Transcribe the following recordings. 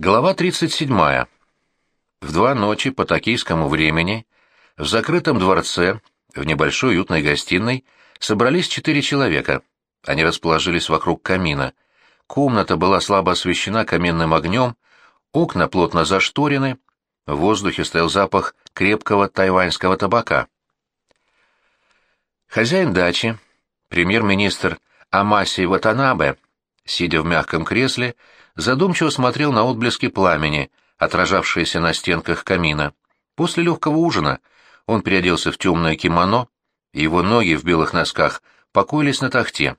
Глава 37. В два ночи по токийскому времени в закрытом дворце, в небольшой уютной гостиной, собрались четыре человека. Они расположились вокруг камина. Комната была слабо освещена каменным огнем, окна плотно зашторены, в воздухе стоял запах крепкого тайваньского табака. Хозяин дачи, премьер-министр Амаси Ватанабе, сидя в мягком кресле, задумчиво смотрел на отблески пламени, отражавшиеся на стенках камина. После легкого ужина он переоделся в темное кимоно, и его ноги в белых носках покоились на тахте.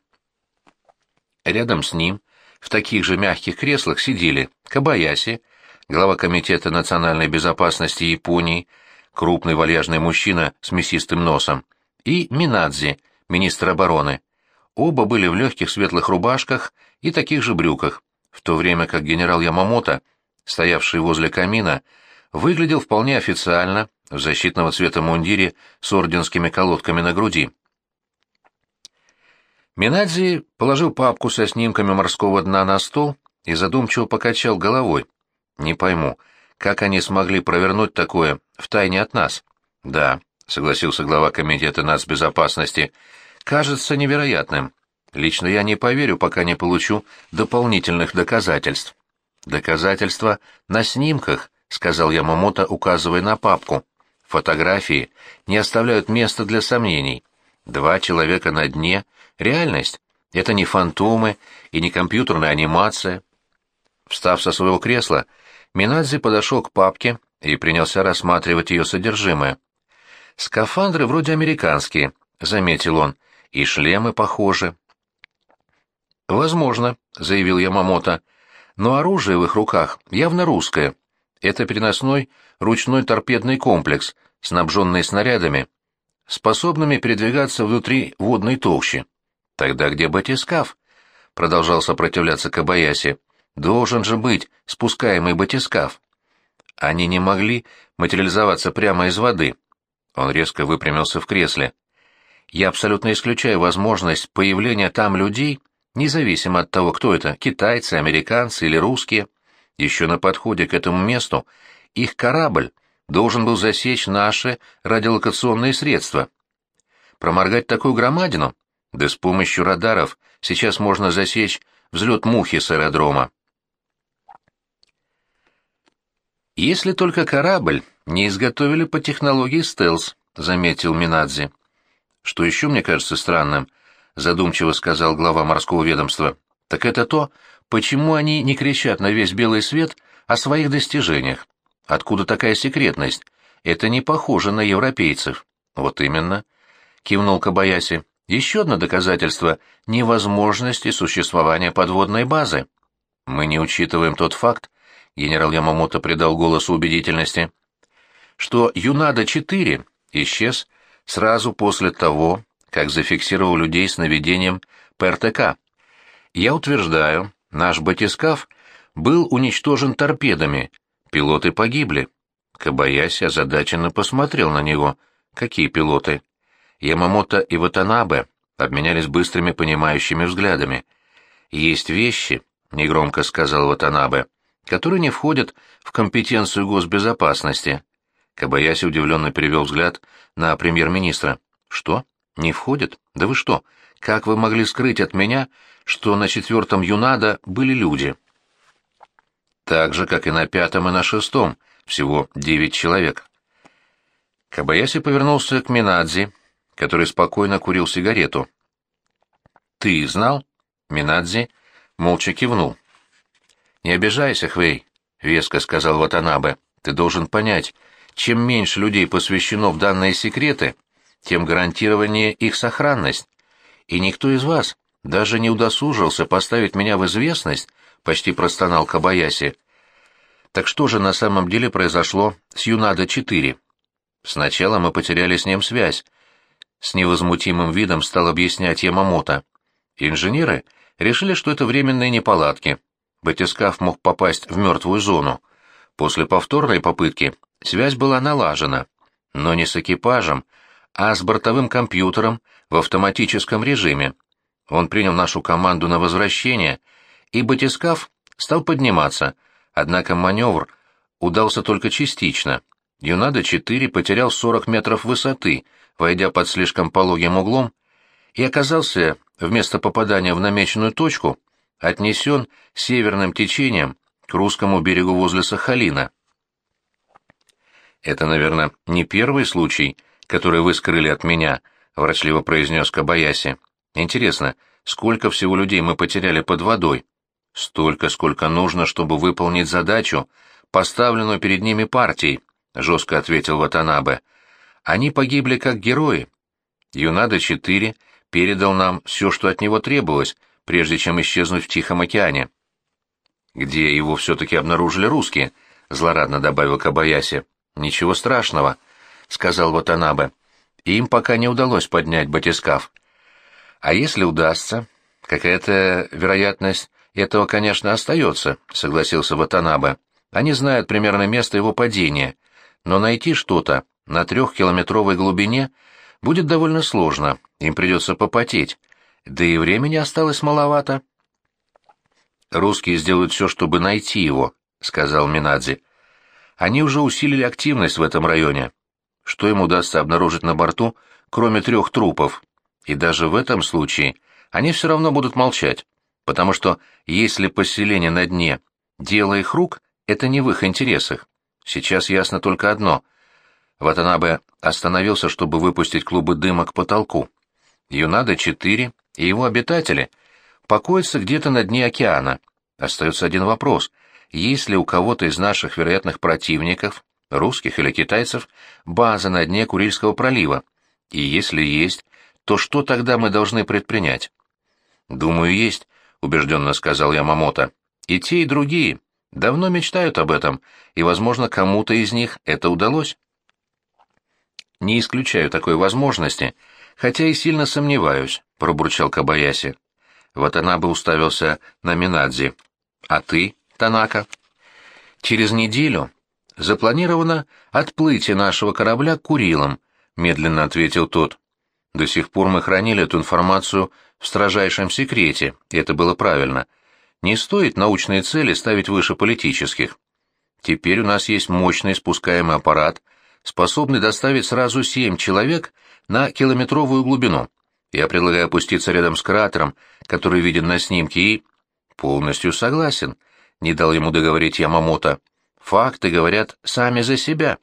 Рядом с ним, в таких же мягких креслах, сидели Кабаяси, глава Комитета национальной безопасности Японии, крупный вальяжный мужчина с мясистым носом, и Минадзи, министр обороны. Оба были в легких светлых рубашках и таких же брюках, в то время как генерал Ямамото, стоявший возле камина, выглядел вполне официально в защитного цвета мундире с орденскими колодками на груди. Минадзи положил папку со снимками морского дна на стол и задумчиво покачал головой. «Не пойму, как они смогли провернуть такое в тайне от нас?» «Да», — согласился глава комитета нацбезопасности, — «кажется невероятным. Лично я не поверю, пока не получу дополнительных доказательств. Доказательства на снимках, сказал Ямамото, указывая на папку. Фотографии не оставляют места для сомнений. Два человека на дне — реальность. Это не фантомы и не компьютерная анимация. Встав со своего кресла, Минадзе подошел к папке и принялся рассматривать ее содержимое. «Скафандры вроде американские», — заметил он, — «и шлемы похожи». «Возможно», — заявил Ямамото, — «но оружие в их руках явно русское. Это переносной ручной торпедный комплекс, снабженный снарядами, способными передвигаться внутри водной толщи. Тогда где батискаф?» — продолжал сопротивляться Кабаяси. «Должен же быть спускаемый батискаф». Они не могли материализоваться прямо из воды. Он резко выпрямился в кресле. «Я абсолютно исключаю возможность появления там людей, независимо от того, кто это, китайцы, американцы или русские. Еще на подходе к этому месту их корабль должен был засечь наши радиолокационные средства. Проморгать такую громадину? Да с помощью радаров сейчас можно засечь взлет мухи с аэродрома. Если только корабль не изготовили по технологии стелс, заметил Минадзе. Что еще мне кажется странным — задумчиво сказал глава морского ведомства, так это то, почему они не кричат на весь белый свет о своих достижениях. Откуда такая секретность? Это не похоже на европейцев. Вот именно, кивнул Кабаяси. Еще одно доказательство невозможности существования подводной базы. Мы не учитываем тот факт, генерал Ямамото придал голосу убедительности, что Юнада-4 исчез сразу после того, как зафиксировал людей с наведением ПРТК. Я утверждаю, наш батискаф был уничтожен торпедами, пилоты погибли. Кабаяси озадаченно посмотрел на него. Какие пилоты? Ямамото и Ватанабе обменялись быстрыми понимающими взглядами. «Есть вещи», — негромко сказал Ватанабе, — «которые не входят в компетенцию госбезопасности». Кабаяси удивленно перевел взгляд на премьер-министра. «Что?» «Не входит? Да вы что? Как вы могли скрыть от меня, что на четвертом Юнада были люди?» «Так же, как и на пятом и на шестом, всего девять человек». Кабаяси повернулся к Минадзи, который спокойно курил сигарету. «Ты знал?» Минадзи молча кивнул. «Не обижайся, Хвей», — веско сказал Ватанабе. «Ты должен понять, чем меньше людей посвящено в данные секреты, тем гарантированнее их сохранность. И никто из вас даже не удосужился поставить меня в известность, почти простонал Кабаяси. Так что же на самом деле произошло с Юнада-4? Сначала мы потеряли с ним связь. С невозмутимым видом стал объяснять Ямамото. Инженеры решили, что это временные неполадки. Батискаф мог попасть в мертвую зону. После повторной попытки связь была налажена, но не с экипажем, а с бортовым компьютером в автоматическом режиме. Он принял нашу команду на возвращение, и батискаф стал подниматься, Однако маневр удался только частично. Юнада-4 потерял 40 метров высоты, войдя под слишком пологим углом, и оказался, вместо попадания в намеченную точку, отнесен северным течением к русскому берегу возле Сахалина. «Это, наверное, не первый случай, который вы скрыли от меня», — врачливо произнес Кабаяси. «Интересно, сколько всего людей мы потеряли под водой?» «Столько, сколько нужно, чтобы выполнить задачу, поставленную перед ними партией», — жестко ответил Ватанабе. «Они погибли как герои. Юнада-4 передал нам все, что от него требовалось, прежде чем исчезнуть в Тихом океане». «Где его все-таки обнаружили русские?» — злорадно добавил Кабаяси. «Ничего страшного», — сказал Ватанабе. «Им пока не удалось поднять батискаф. А если удастся, какая-то вероятность этого, конечно, остается», — согласился Ватанабе. «Они знают примерно место его падения, но найти что-то на трехкилометровой глубине будет довольно сложно, им придется попотеть, да и времени осталось маловато». «Русские сделают все, чтобы найти его», — сказал Минадзи. «Они уже усилили активность в этом районе. Что им удастся обнаружить на борту, кроме трех трупов? И даже в этом случае они все равно будут молчать, потому что если поселение на дне — дело их рук, это не в их интересах. Сейчас ясно только одно. Ватанабе остановился, чтобы выпустить клубы дыма к потолку. Юнада-4 и его обитатели покоится где-то на дне океана. Остается один вопрос. Есть ли у кого-то из наших вероятных противников, русских или китайцев, база на дне Курильского пролива? И если есть, то что тогда мы должны предпринять? «Думаю, есть», — убежденно сказал Ямамото. «И те, и другие давно мечтают об этом, и, возможно, кому-то из них это удалось». «Не исключаю такой возможности, хотя и сильно сомневаюсь», — пробурчал Кабаяси. Ватанабе уставился на Минадзи. «А ты, Танака?» «Через неделю запланировано отплытие нашего корабля к Курилам», — медленно ответил тот. «До сих пор мы хранили эту информацию в строжайшем секрете, и это было правильно. Не стоит научные цели ставить выше политических. Теперь у нас есть мощный спускаемый аппарат, способный доставить сразу семь человек на километровую глубину. Я предлагаю опуститься рядом с кратером, который виден на снимке, и... Полностью согласен, не дал ему договорить Ямамото. Факты говорят сами за себя.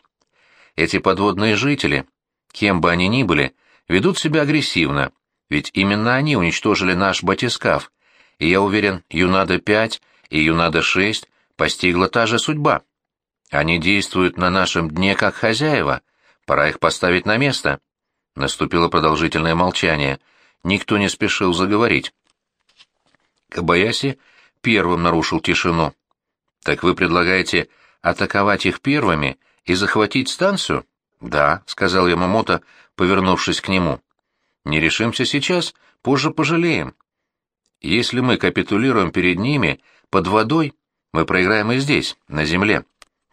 Эти подводные жители, кем бы они ни были, ведут себя агрессивно, ведь именно они уничтожили наш батискаф, и я уверен, Юнада-5 и Юнада-6 постигла та же судьба. Они действуют на нашем дне как хозяева, пора их поставить на место. Наступило продолжительное молчание. Никто не спешил заговорить. Кабаяси первым нарушил тишину. «Так вы предлагаете атаковать их первыми и захватить станцию?» «Да», — сказал Ямамото, повернувшись к нему. «Не решимся сейчас, позже пожалеем. Если мы капитулируем перед ними, под водой, мы проиграем и здесь, на земле.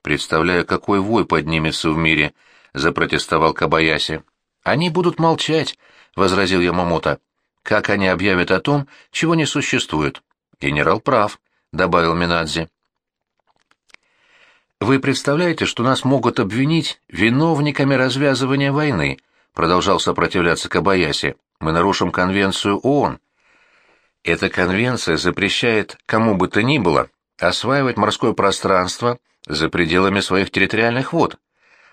Представляю, какой вой поднимется в мире», — запротестовал Кабаяси. «Они будут молчать», — возразил Ямамото. «Как они объявят о том, чего не существует?» «Генерал прав», — добавил Минадзи. «Вы представляете, что нас могут обвинить виновниками развязывания войны?» — продолжал сопротивляться Кабаяси. «Мы нарушим конвенцию ООН». «Эта конвенция запрещает кому бы то ни было осваивать морское пространство за пределами своих территориальных вод.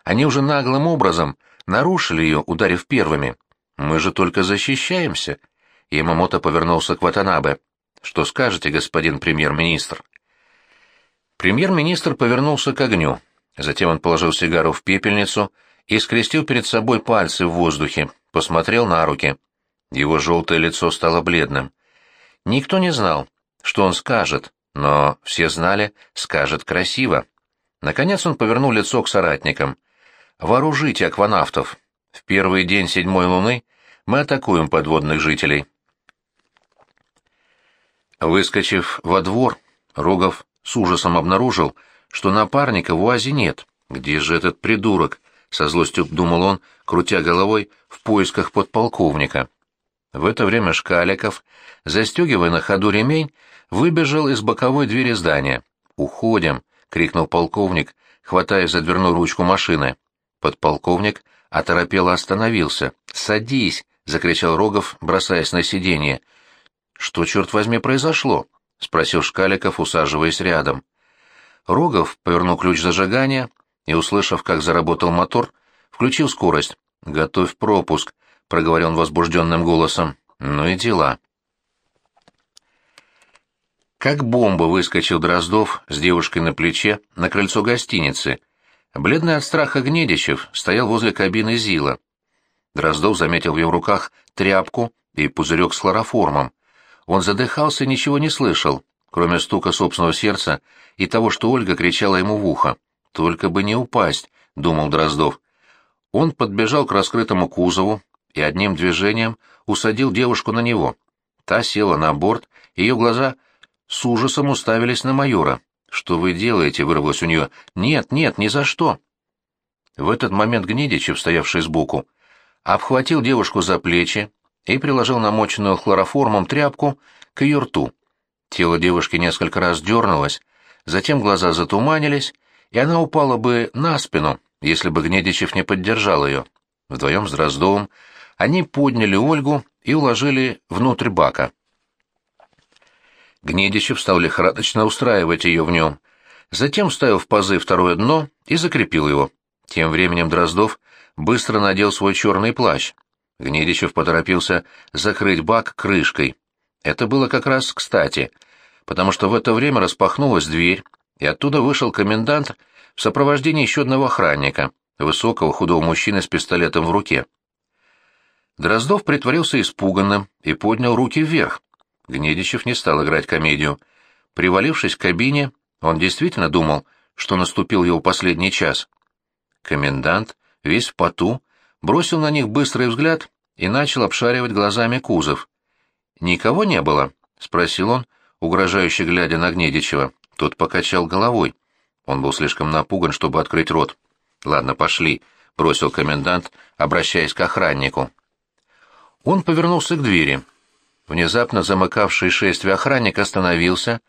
Они уже наглым образом нарушили ее, ударив первыми. Мы же только защищаемся. Ямамото повернулся к Ватанабе. Что скажете, господин премьер-министр? Премьер-министр повернулся к огню. Затем он положил сигару в пепельницу и скрестил перед собой пальцы в воздухе, посмотрел на руки. Его желтое лицо стало бледным. Никто не знал, что он скажет, но все знали, скажет красиво. Наконец он повернул лицо к соратникам. Вооружите акванавтов. В первый день седьмой луны мы атакуем подводных жителей. Выскочив во двор, Рогов с ужасом обнаружил, что напарника в УАЗе нет. Где же этот придурок? Со злостью думал он, крутя головой в поисках подполковника. В это время Шкаликов, застегивая на ходу ремень, выбежал из боковой двери здания. «Уходим», крикнул полковник, хватаясь за дверную ручку машины. Подполковник оторопело остановился. «Садись!» — закричал Рогов, бросаясь на сиденье. «Что, черт возьми, произошло?» — спросил Шкаликов, усаживаясь рядом. Рогов повернул ключ зажигания и, услышав, как заработал мотор, включил скорость. «Готовь пропуск», — проговорил он возбужденным голосом. «Ну и дела». Как бомба выскочил Дроздов с девушкой на плече на крыльцо гостиницы. Бледный от страха Гнедичев стоял возле кабины Зила. Дроздов заметил в его руках тряпку и пузырек с хлороформом. Он задыхался и ничего не слышал, кроме стука собственного сердца и того, что Ольга кричала ему в ухо. «Только бы не упасть», — думал Дроздов. Он подбежал к раскрытому кузову и одним движением усадил девушку на него. Та села на борт, ее глаза — с ужасом уставились на майора. «Что вы делаете?» — вырвалось у нее. «Нет, нет, ни за что!» В этот момент Гнедичев, стоявший сбоку, обхватил девушку за плечи и приложил намоченную хлороформом тряпку к ее рту. Тело девушки несколько раз дернулось, затем глаза затуманились, и она упала бы на спину, если бы Гнедичев не поддержал ее. Вдвоем с Дроздовым они подняли Ольгу и уложили внутрь бака. Гнедичев стал лихорадочно устраивать ее в нем. Затем вставил в пазы второе дно и закрепил его. Тем временем Дроздов быстро надел свой черный плащ. Гнедичев поторопился закрыть бак крышкой. Это было как раз кстати, потому что в это время распахнулась дверь, и оттуда вышел комендант в сопровождении еще одного охранника, высокого худого мужчины с пистолетом в руке. Дроздов притворился испуганным и поднял руки вверх. Гнедичев не стал играть комедию. Привалившись к кабине, он действительно думал, что наступил его последний час. Комендант, весь в поту, бросил на них быстрый взгляд и начал обшаривать глазами кузов. «Никого не было?» — спросил он, угрожающе глядя на Гнедичева. Тот покачал головой. Он был слишком напуган, чтобы открыть рот. «Ладно, пошли», — бросил комендант, обращаясь к охраннику. Он повернулся к двери. Внезапно замыкавший шествие охранник остановился,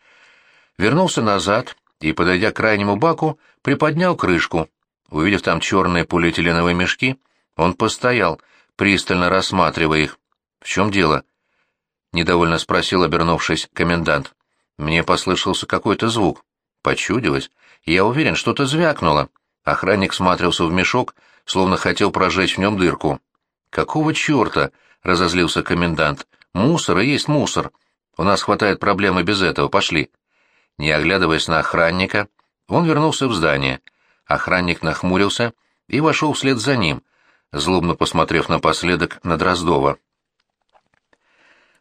вернулся назад и, подойдя к крайнему баку, приподнял крышку. Увидев там черные полиэтиленовые мешки, он постоял, пристально рассматривая их. «В чем дело?» — недовольно спросил, обернувшись, комендант. «Мне послышался какой-то звук. Почудилось. Я уверен, что-то звякнуло». Охранник смотрелся в мешок, словно хотел прожечь в нем дырку. «Какого черта?» — разозлился комендант. Мусор и есть мусор. У нас хватает проблем и без этого. Пошли. Не оглядываясь на охранника, он вернулся в здание. Охранник нахмурился и вошел вслед за ним, злобно посмотрев напоследок на Дроздова.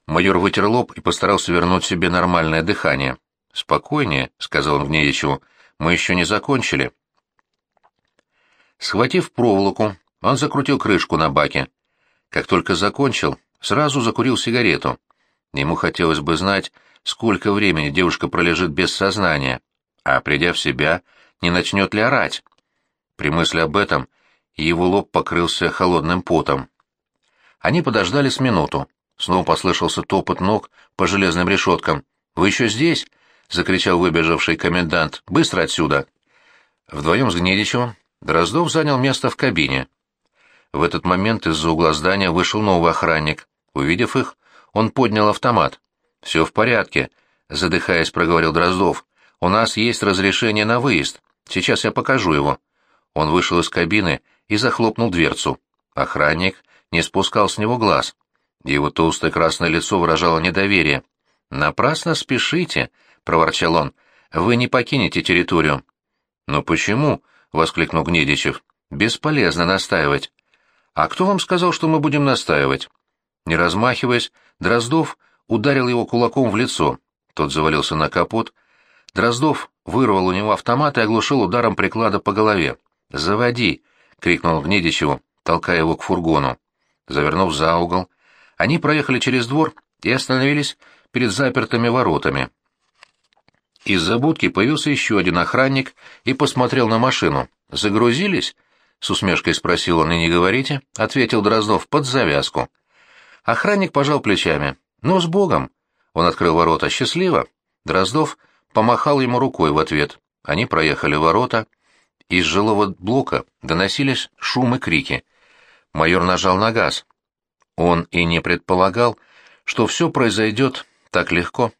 Майор вытер лоб и постарался вернуть себе нормальное дыхание. «Спокойнее», — сказал он Гнедичеву, — «мы еще не закончили». Схватив проволоку, он закрутил крышку на баке. Как только закончил, сразу закурил сигарету. Ему хотелось бы знать, сколько времени девушка пролежит без сознания, а, придя в себя, не начнет ли орать. При мысли об этом его лоб покрылся холодным потом. Они подождали с минуту. Снова послышался топот ног по железным решеткам. «Вы еще здесь?» — закричал выбежавший комендант. «Быстро отсюда!» Вдвоем с Гнедичевым Дроздов занял место в кабине. В этот момент из-за угла здания вышел новый охранник. Увидев их, он поднял автомат. «Все в порядке», — задыхаясь, проговорил Дроздов. «У нас есть разрешение на выезд. Сейчас я покажу его». Он вышел из кабины и захлопнул дверцу. Охранник не спускал с него глаз. Его толстое красное лицо выражало недоверие. «Напрасно спешите», — проворчал он. «Вы не покинете территорию». «Но почему?» — воскликнул Гнедичев. «Бесполезно настаивать». «А кто вам сказал, что мы будем настаивать?» Не размахиваясь, Дроздов ударил его кулаком в лицо. Тот завалился на капот. Дроздов вырвал у него автомат и оглушил ударом приклада по голове. «Заводи!» — крикнул Гнедичеву, толкая его к фургону. Завернув за угол, они проехали через двор и остановились перед запертыми воротами. Из-за будки появился еще один охранник и посмотрел на машину. «Загрузились?» — с усмешкой спросил он. «И не говорите?» — ответил Дроздов под завязку. Охранник пожал плечами. «Ну, с Богом!» Он открыл ворота. «Счастливо!» Дроздов помахал ему рукой в ответ. Они проехали ворота. Из жилого блока доносились шум и крики. Майор нажал на газ. Он и не предполагал, что все произойдет так легко.